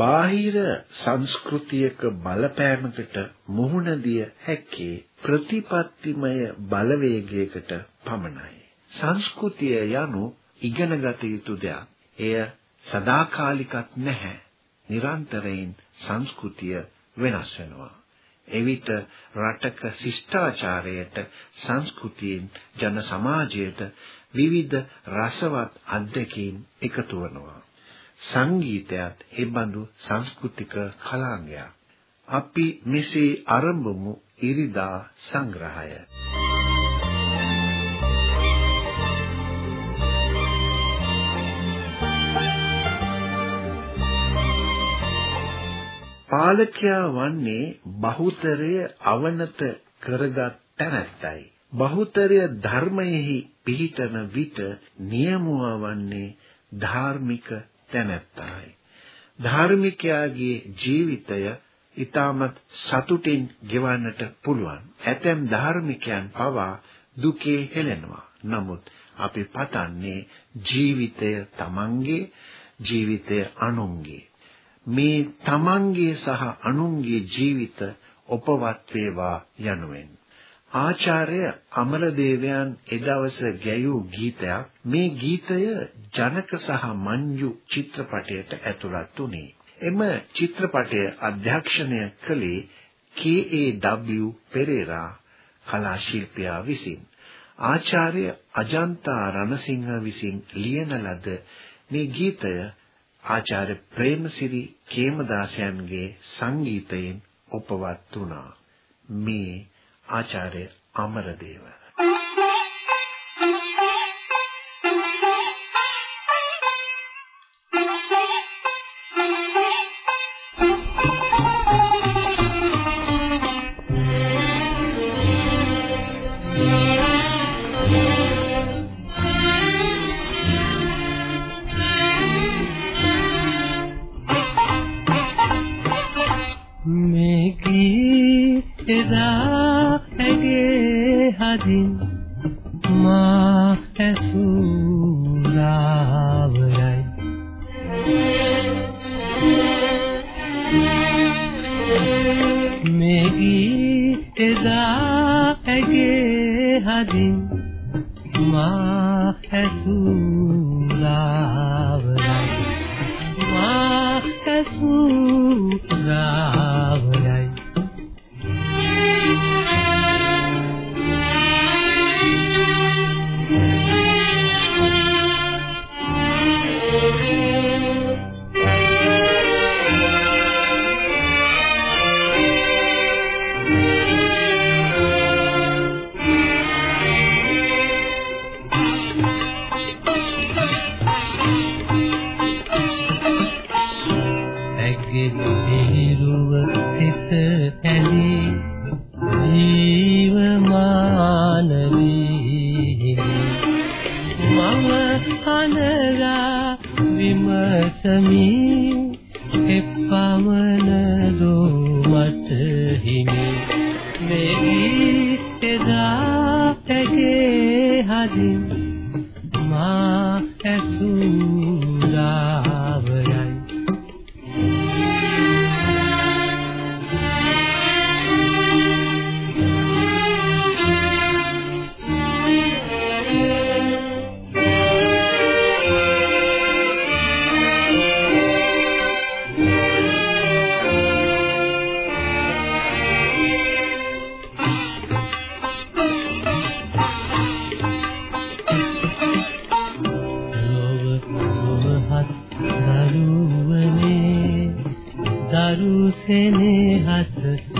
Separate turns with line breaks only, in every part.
බාහිර සංස්කෘතියක බලපෑමකට මුහුණ දිය හැක්කේ ප්‍රතිපත්තිමය බලවේගයකට පමණයි. සංස්කෘතිය යනු ඉගෙනගත යුතු දෙයක්. එය සදාකාලිකත් නැහැ. නිරන්තරයෙන් සංස්කෘතිය වෙනස් වෙනවා. එවිට රටක ශිෂ්ටාචාරයට සංස්කෘතියෙන් ජන සමාජයට විවිධ රසවත් අත්දැකීම් එකතු වෙනවා. සංගීතයත් එබඳු සංස්කෘතික කලාංගයක්. අපි මෙසේ ආරම්භමු ඉරිදා සංග්‍රහය. පාලකයා වන්නේ බහුතරය අවනත කරගත් තැනැත්තයි. බහුතරය ධර්මයෙහි පිහිටන විට නියමුවා වන්නේ ධාර්මික තැනැත්තයි. ධාර්මිකයාගේ ජීවිතය ඊටමත් සතුටින් ගෙවන්නට පුළුවන්. ඇතැම් ධාර්මිකයන් පවා දුකේ හෙළෙනවා. නමුත් අපි පතන්නේ ජීවිතය තමන්ගේ ජීවිතය අනුන්ගේ. මේ තමන්ගේ සහ අනුන්ගේ ජීවිත උපවත් වේවා යනුවෙන් ආචාර්ය අමරදේවයන් එදවස ගැයූ ගීතයක් මේ ගීතය ජනක සහ මංජු චිත්‍රපටයට ඇතුළත් වුණේ. එම චිත්‍රපටය අධ්‍යක්ෂණය කළේ කේ.ඒ.ඩබ්ලිව් පෙරේරා කලා ශිල්පියා විසින්. ආචාර්ය අජන්තා රණසිංහ විසින් ලියන ලද මේ ගීතය ආචාර්ය ප්‍රේමසිරි කේමදාසයන්ගේ සංගීතයෙන් උපවත් වුණා. මේ ආචාර්ය අමරදේව.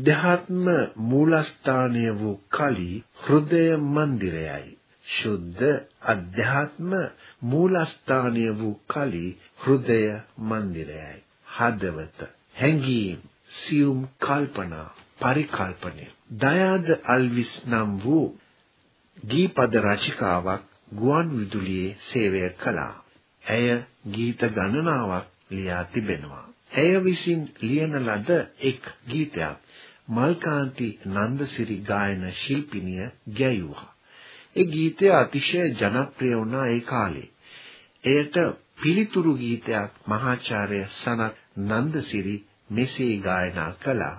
අධ්‍යාත්ම මූලස්ථානය වූ කලි හෘදය මන්දිරයයි. ශුද්ධ අධ්‍යාත්ම මූලස්ථානය වූ කලි හෘදය මන්දිරයයි. හදවත හැඟීම් සියුම් කල්පනා පරිකල්පනය දයාද අල්විස් නම් වූ ගීපද රචිකාවක් ගුවන් විදුලියේ සේවය කළා. ඇය ගීත ගණනාවක් ලියා තිබෙනවා. ඇය විසින් ලියන ලද එක් ගීතයක් මල්කාන්ති නන්දසිරි ගායන ශිල්පිනිය ගැයුවා. ඒ ගීතය අතිශය ජනප්‍රිය වුණා ඒ කාලේ. එයට පිළිතුරු ගීතයක් මහාචාර්ය සනත් නන්දසිරි මෙසේ ගායනා කළා.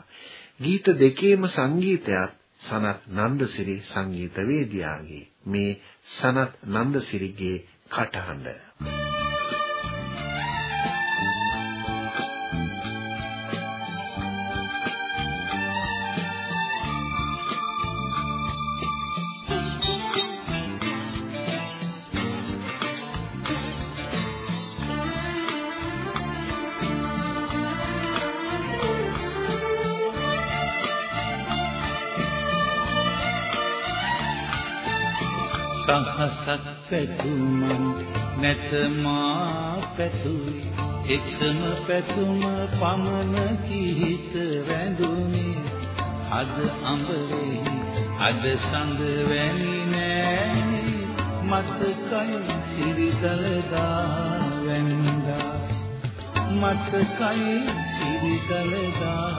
ගීත දෙකේම සංගීතයත් සනත් නන්දසිරි සංගීතවේදියාගේ මේ සනත් නන්දසිරිගේ කටහඬ
සහසක් පැතුමන් නැත මා පැතුයි එකම පැතුම පමණ කිහිත රැඳුනි. අද අඹරෙහි අද සඳ වැනි නෑනි. මතකයි සිරිදලදා වැන්දා මතකයි සිරිදලදා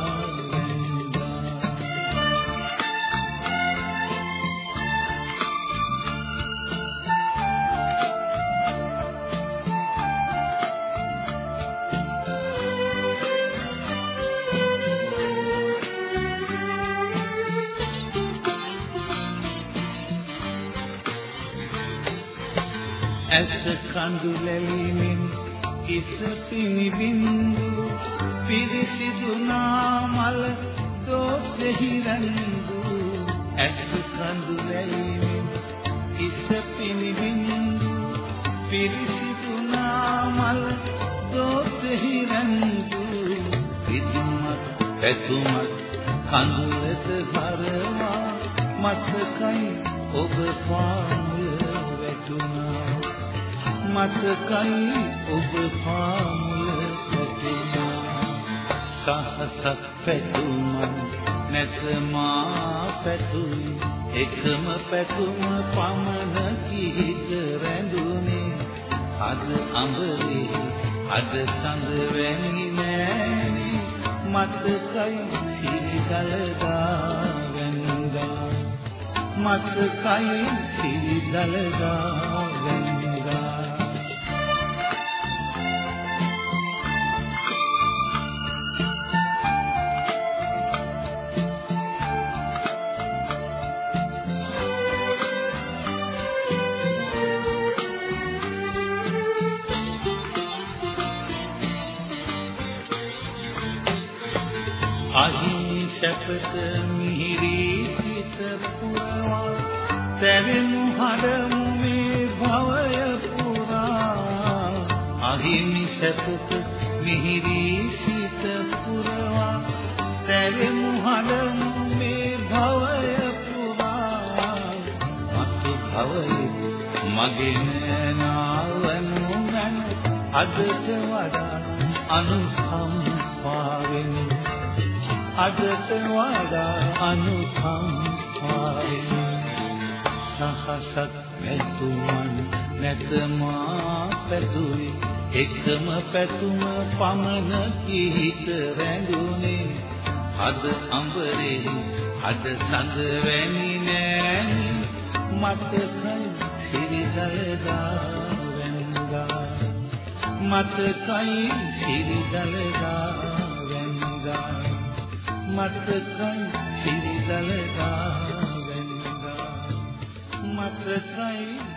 ඇස කඳු ලැබීමෙන් කිස පිනි බින්දු පිරිසිදු නාමල දෝසෙහි රඳු ඇස කඳු ලැබීමෙන් කිස පිනි බින්දු පිරිසිදු නාමල දෝසෙහි රඳු විදුමත් පැතුමත් කඳුලට හරවා මතකයි ඔබ පාමුල මතකයි ඔබ පාමුල පැතුමා සහසක් පැතුමන් නැත මා පැතුයි එකම පැතුම පමණ කිහිත රැඳුනේ? අද අඹරේ අද සඳ වැනි නෑනේ මතකයි සිරිදලදා වැන්දා මතකයි සිරිදලදා හිමි සතුට මිහිරි සිත පුරවා තැවෙමු හඬ මේ භවය පුරා මතු භවයේ මගෙන නාවනු මන අදට වඩා අනුකම්පාවෙන්. අදට වඩා අනුකම්පාවෙන්. සහසත් වැතුමන් නැත මා පැතුවේ. එකම පැතුම පමණ කිහිත රැඳුනේ. අද අඹරේ අද සඳ වැනි නෑනි. මතකයි සිරිදලදා වෙනදා මතකයි සිරිදලදා වෙනදා මතකයි සිරිදලදා වෙනදා මතකයි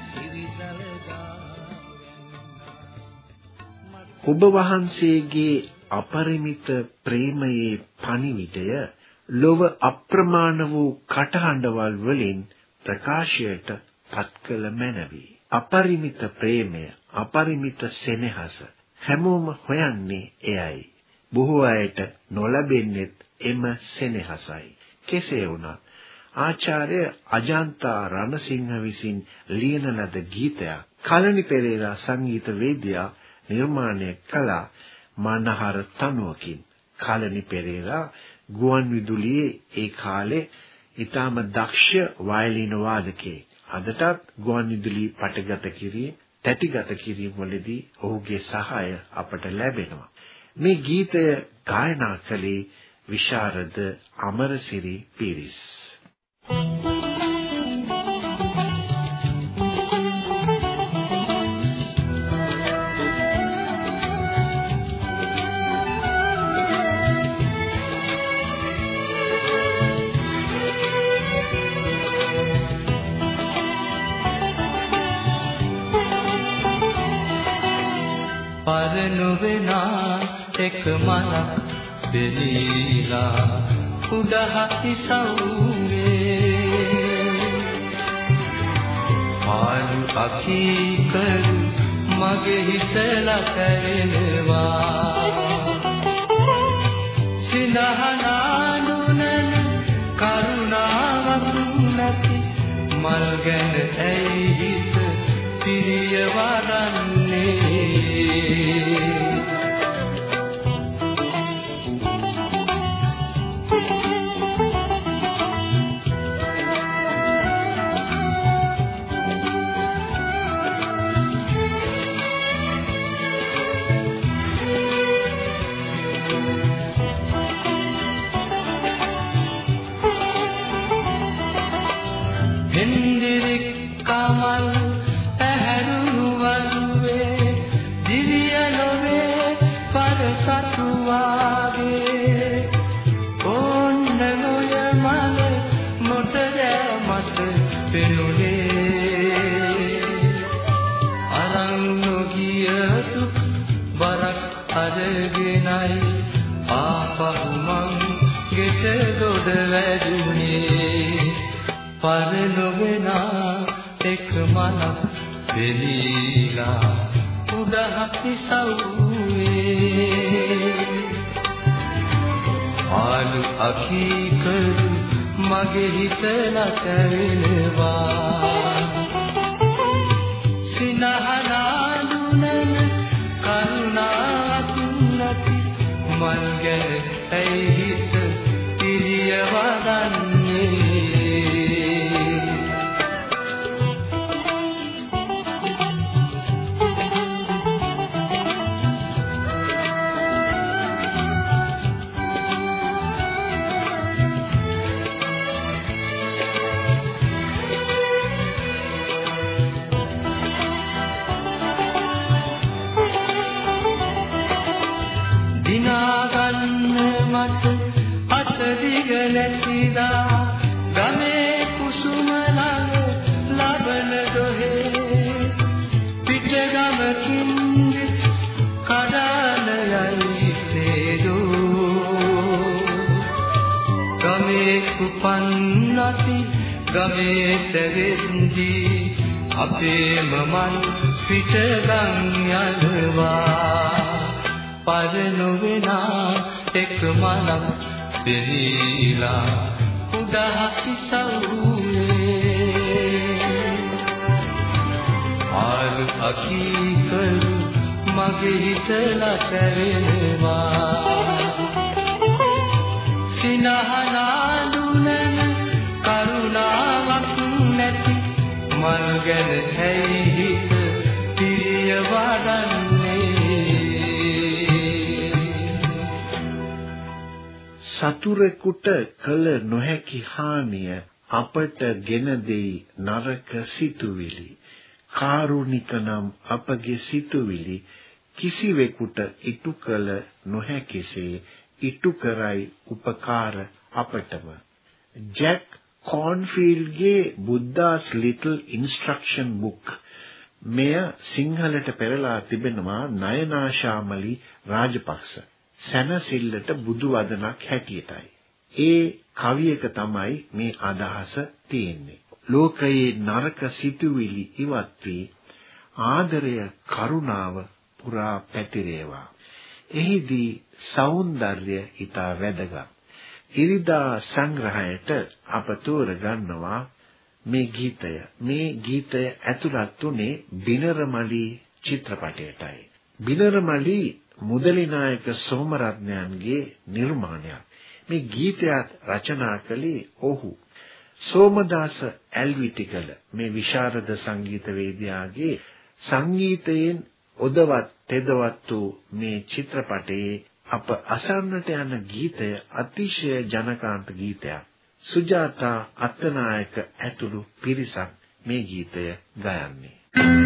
ඔබ වහන්සේගේ අපරිමිත ප්‍රේමයේ පණිවිඩය ලොව අප්‍රමාණ වූ කටහඬවල් වලින් ප්‍රකාශයට පත් කළ මැනවි. අපරිමිත ප්‍රේමය, අපරිමිත සෙනෙහස හැමෝම හොයන්නේ එයයි. බොහෝ අයට නොලැබෙන්නේ එම සෙනෙහසයි. කෙසේ වුණත් ආචාර්ය අජන්තා රණසිංහ විසින් ලියන ලද ගීතයක් කලනි පෙරේරා සංගීත වේදිකා නිර්මාණය කළ මනහර තනුවකින් කලනි පෙරේරා ගුවන් විදුලියේ ඒ කාලේ ඊටම දක්ෂ වයලින් වාදකයෙක්. අදටත් ගුවන් විදුලි පටගත කිරීම, තැටිගත කිරීම වලදී ඔහුගේ සහාය අපට ලැබෙනවා. මේ ගීතය ගායනා කළේ විශාරද අමරසිරි පීරිස්. Thank you.
නොවෙනා එක මනක් දෙලීලා උඩහති සවුවේ පාලු අකීකරු මගේ හිතලා කැරෙනවා සිනහනානුනන කරුණාවක් නැති මල් ගැන ඇයි හිත පිරිය වරන්නේ ආලු අකීකරු මගේ හිත නැතෙනවා ගමේට වෙද්දී අපේම මන් පිටගම් යනවා පරලොවෙනා එක් මලක් දෙහිලා උදා කිසවුනේ ආරු අකීකරු මගේ හිතලා සැරෙනවා ගැන ඇයි හිත පිරිය වඩන්නේ
සතුරෙකුට කළ නොහැකි හානිය අපට ගෙන දෙයි නරක සිතුවිලි. කාරුණික නම් අපගේ සිතුවිලි. කිසිවෙකුට ඉටු කළ නොහැකිසේ ඉටු කරයි උපකාර අපටම. ජැක් කොන්ෆීල්ඩ්ගේ බුද්දාස් ලිටල් ඉන්ස්ට්‍රක්ෂන් බුක් මෙය සිංහලට පෙරලා තිබෙනවා නයනාශාමලි රාජපක්ෂ සැනසෙල්ලට බුදු වදනක් හැටියටයි ඒ කවියක තමයි මේ අදහස තියෙන්නේ ලෝකයේ නරක සිතුවිලි ඉවත් වී ආදරය කරුණාව පුරා පැතිරේවා. එහිදී సౌందර්ය ඊට වැදගත්. ඉරිදා සංග්‍රහයට අප තෝර ගන්නවා මේ ගීතය. මේ ගීතය ඇතුළත් උනේ බිනරමලි චිත්‍රපටයටයි. බිනරමලි මුදලි නායක සෝමරත්නයන්ගේ නිර්මාණයක්. මේ ගීතයත් රචනා කළේ ඔහු. සෝමදාස ඇල්විටිකල මේ විශාරද සංගීතවේදියාගේ සංගීතයෙන් ඔදවත් තෙදවත් වූ මේ චිත්‍රපටයේ අප අසන්නට යන ගීතය අතිශය ජනකාන්ත ගීතයක්. සුජාතා අත්තනායක ඇතුළු පිරිසක් මේ ගීතය ගයන්නේ.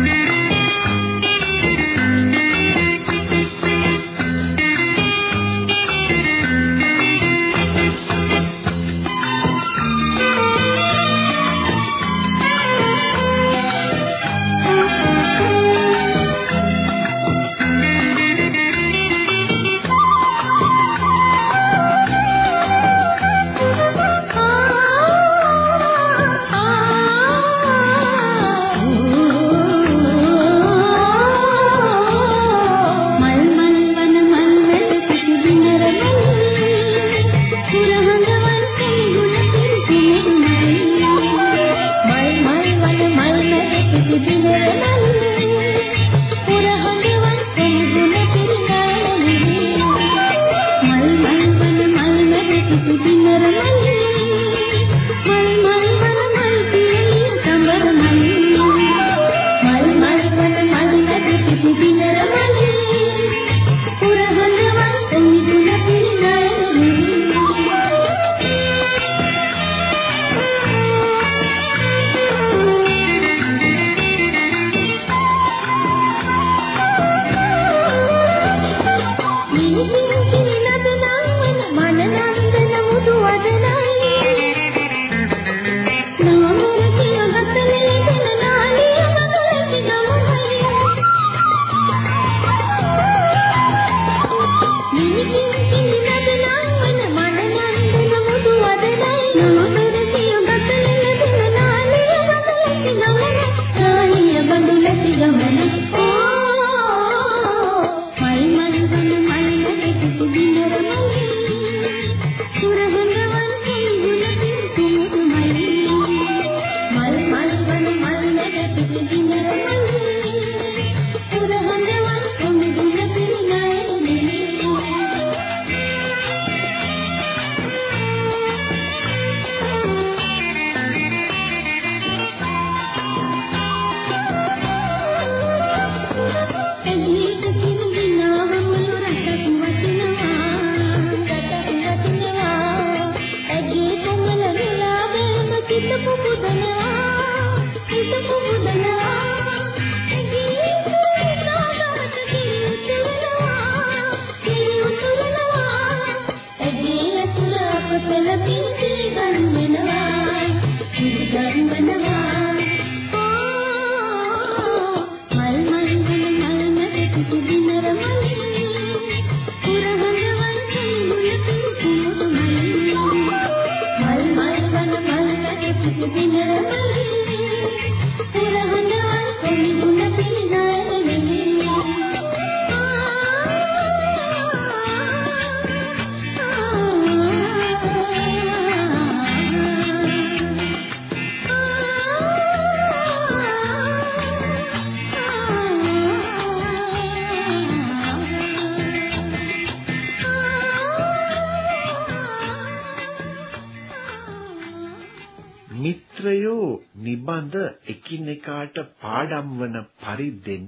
නිබඳ එකිනෙකාට පාඩම් වන පරිද්දෙන්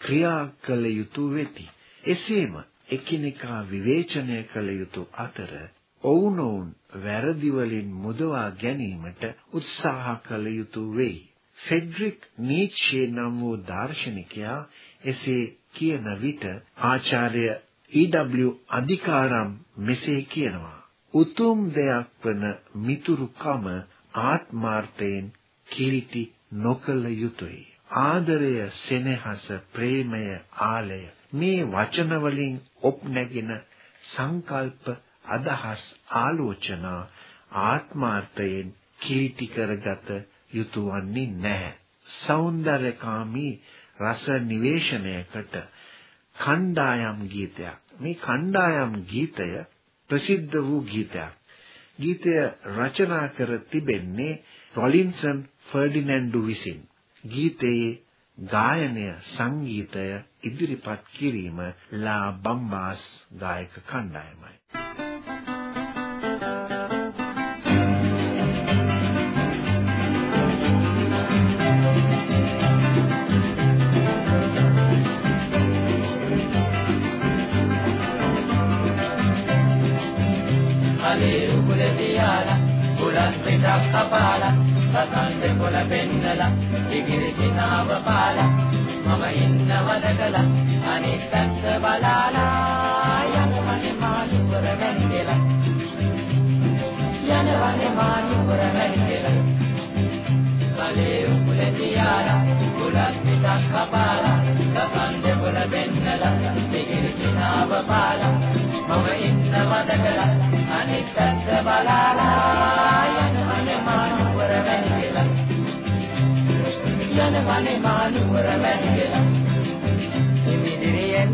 ක්‍රියා කළ යුතු වෙති. එසේම එකිනෙකා විවේචනය කළ යුතු අතර ඔවුනොවුන් වැරදි වලින් මුදවා ගැනීමට උත්සාහ කළ යුතු වෙයි. ෆෙඩරික් නීච්ෂේ නම් වූ දාර්ශනිකයා එසේ කියන විට ආචාර්ය ඊ.ඩබ්ලිව් අධිකාරම් මෙසේ කියනවා. උතුම් දෙයක් වන මිතුරුකම ආත්මාර්ථයෙන් කිලිටි නොකල යුතුයයි. ආදරය, සෙනෙහස, ප්‍රේමය, ආලය මේ වචන වලින් ඔප් නැගෙන සංකල්ප, අදහස්, ආලෝචනා ආත්මාර්ථයෙන් කිලිටි කරගත යුතු වන්නේ නැහැ. సౌందర్యකාමී රස නිවේෂණයකට කණ්ඩායම් ගීතයක් මේ කණ්ඩායම් ගීතය ප්‍රසිද්ධ වූ ගීතයක් ගීතය රචනා කර තිබෙන්නේ රොලින්සන් ෆර්ඩිනැන්ඩු විසින්. ගීතයේ ගායනය සංගීතය ඉදිරිපත් කිරීම ලා බම්බාස් ගායක කණ්ඩායමයි.
කලේ උගුල තියාලා කුලස් පිටක් කපාලා රසන්ද කොළ පෙන්නලා ඉගිරි සිනාව පාලා මම ඉන්නවද කළා අනිත් පැත්ත බලාලා යනවනේ මානුවර වැන්දෙලා යනවනේ මානුවර වැන්දෙලා කලේ උගුල තියාලා කුලස් පිටක් කපාලා රසන්ද කොළ පෙන්නලා ඉගිරි සිනාව පාලා මම ඉන්නවද කළා අනිත් පැත්ත බලාලා යනවනේ මානුවර වැන්දෙලා ඉමිදිරියෙන්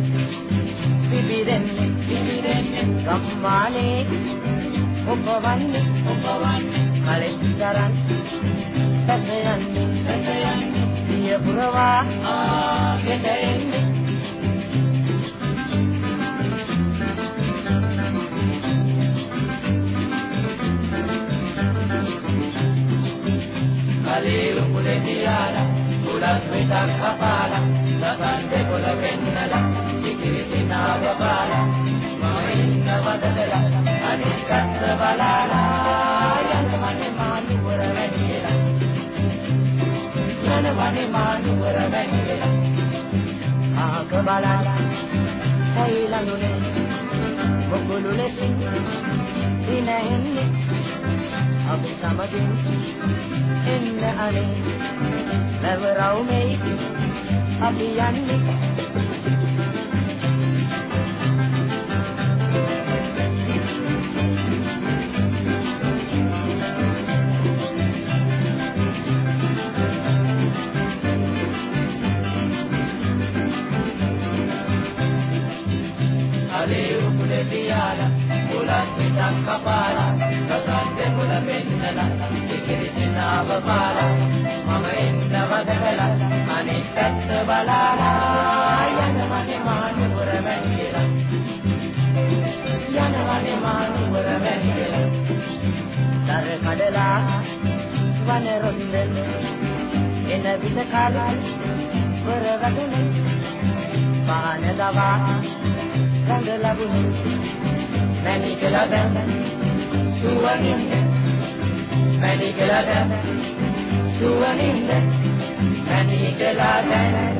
පිබිදෙන්නේ පිබිදෙන්නේ කම්මානේ ඔබවන්නේ ඔබවන්නේ කලෙන්තරන් පැසයන්නේ පැසයන්නේ සිය පුරවා ආගෙට එන්නේ කලේ උකුලේ තියාලා කුලස් විතක් කපාලා ලසන් දෙකොළ පෙන්නලා ඉකිරි සිනාව පාලා මම ඉන්න වදදලා අනිත් පැත්ත බලාලා යනවනේ මානුවර වැඩිලා යනවනේ මානුවර වැඩිලා ආක බලලා ඇයිලනුනේ මොකුළු ලෙසින් දිනෙන්නේ අපි සමගින් එන්න අනේ. නැවරවුමේ අපි යන්නේ. වන රොන්දෙන් එන විට කාලා වර වඩුනේ පාන දවා රඟ ලැබුණේ මැණිකලා දැන් සුවනින්ද මැණිකලා දැන් සුවනින්ද මැණිකලා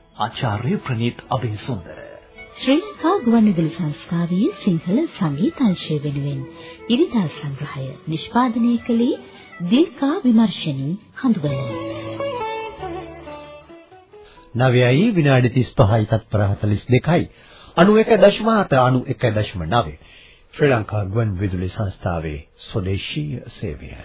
ආචාර්ය ප්‍රනීත් අබේසුන්දර
ශ්‍රී ලංකා ගුවන්විදුලි සංස්ථාවේ සිංහල සංගීතංශය වෙනුවෙන් ඉරිදා සංග්‍රහය නිෂ්පාදනය කළේ දිල්කා විමර්ශනී හඳුබල.
නවයයි විනාඩි 35යි තත්පර 42යි 91.7 91.9 ශ්‍රී ලංකා ගුවන්විදුලි සංස්ථාවේ ස්වදේශීය සේවය